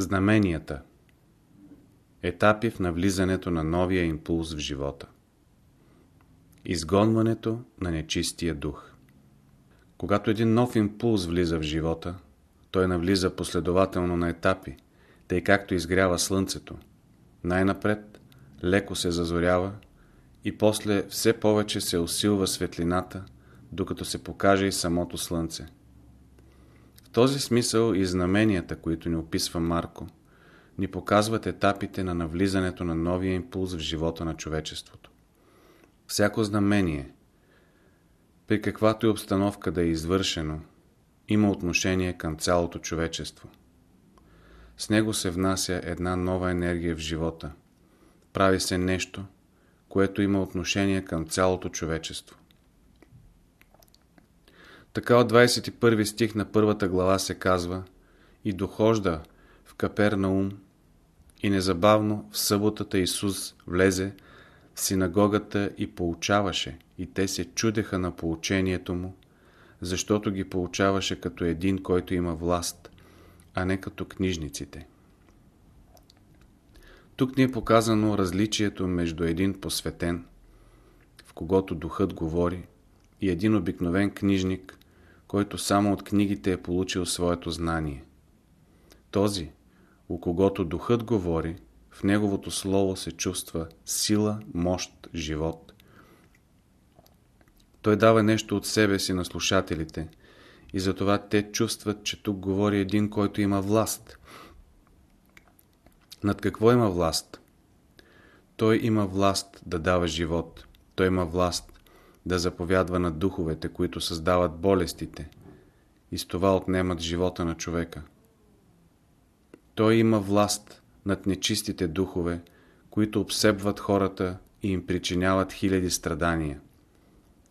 Знаменията Етапи в навлизането на новия импулс в живота Изгонването на нечистия дух Когато един нов импулс влиза в живота, той навлиза последователно на етапи, тъй както изгрява слънцето. Най-напред леко се зазорява и после все повече се усилва светлината, докато се покаже и самото слънце. Този смисъл и знаменията, които ни описва Марко, ни показват етапите на навлизането на новия импулс в живота на човечеството. Всяко знамение, при каквато и обстановка да е извършено, има отношение към цялото човечество. С него се внася една нова енергия в живота. Прави се нещо, което има отношение към цялото човечество. Така от 21 стих на първата глава се казва И дохожда в Капернаум и незабавно в съботата Исус влезе в синагогата и получаваше, и те се чудеха на получението му, защото ги получаваше като един, който има власт, а не като книжниците. Тук ни е показано различието между един посветен, в когото духът говори, и един обикновен книжник, който само от книгите е получил своето знание. Този, у когото духът говори, в неговото слово се чувства сила, мощ, живот. Той дава нещо от себе си на слушателите и затова те чувстват, че тук говори един, който има власт. Над какво има власт? Той има власт да дава живот. Той има власт да заповядва на духовете, които създават болестите и с това отнемат живота на човека. Той има власт над нечистите духове, които обсебват хората и им причиняват хиляди страдания.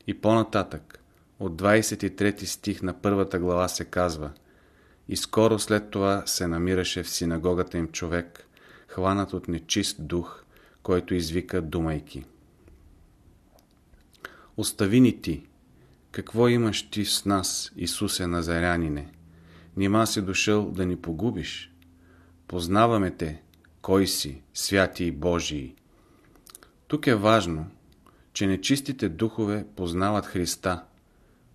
И по-нататък, от 23 стих на първата глава се казва И скоро след това се намираше в синагогата им човек, хванат от нечист дух, който извика думайки. Остави ни ти, какво имаш ти с нас, Исусе Назарянине? Нима си дошъл да ни погубиш? Познаваме те, кой си, святи и Божии. Тук е важно, че нечистите духове познават Христа,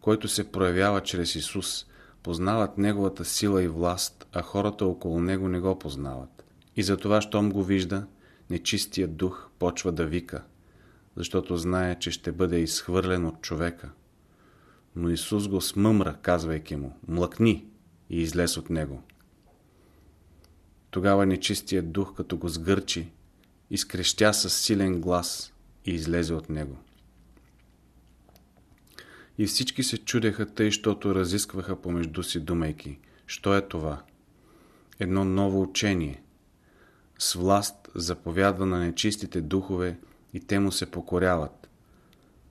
който се проявява чрез Исус, познават Неговата сила и власт, а хората около Него не го познават. И затова, щом го вижда, нечистият дух почва да вика, защото знае, че ще бъде изхвърлен от човека. Но Исус го смъмра, казвайки му, млъкни и излез от него. Тогава нечистият дух, като го сгърчи, изкрещя с силен глас и излезе от него. И всички се чудеха тъй, щото разискваха помежду си думайки. Що е това? Едно ново учение. С власт заповядва на нечистите духове и те му се покоряват.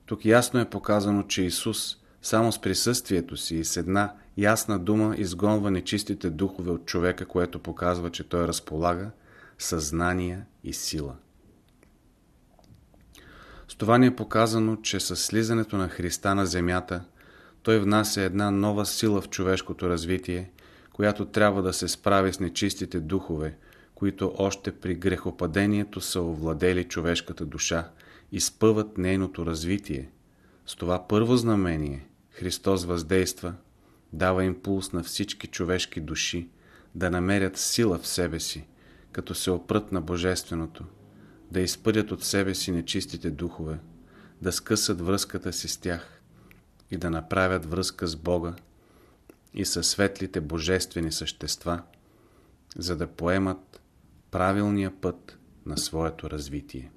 Тук ясно е показано, че Исус само с присъствието си и с една ясна дума изгонва нечистите духове от човека, което показва, че той разполага съзнание и сила. С това ни е показано, че с слизането на Христа на земята, той внася една нова сила в човешкото развитие, която трябва да се справи с нечистите духове, които още при грехопадението са овладели човешката душа и спъват нейното развитие. С това първо знамение Христос въздейства, дава импулс на всички човешки души да намерят сила в себе си, като се опрат на Божественото, да изпъдят от себе си нечистите духове, да скъсат връзката си с тях и да направят връзка с Бога и със светлите божествени същества, за да поемат правилния път на своето развитие.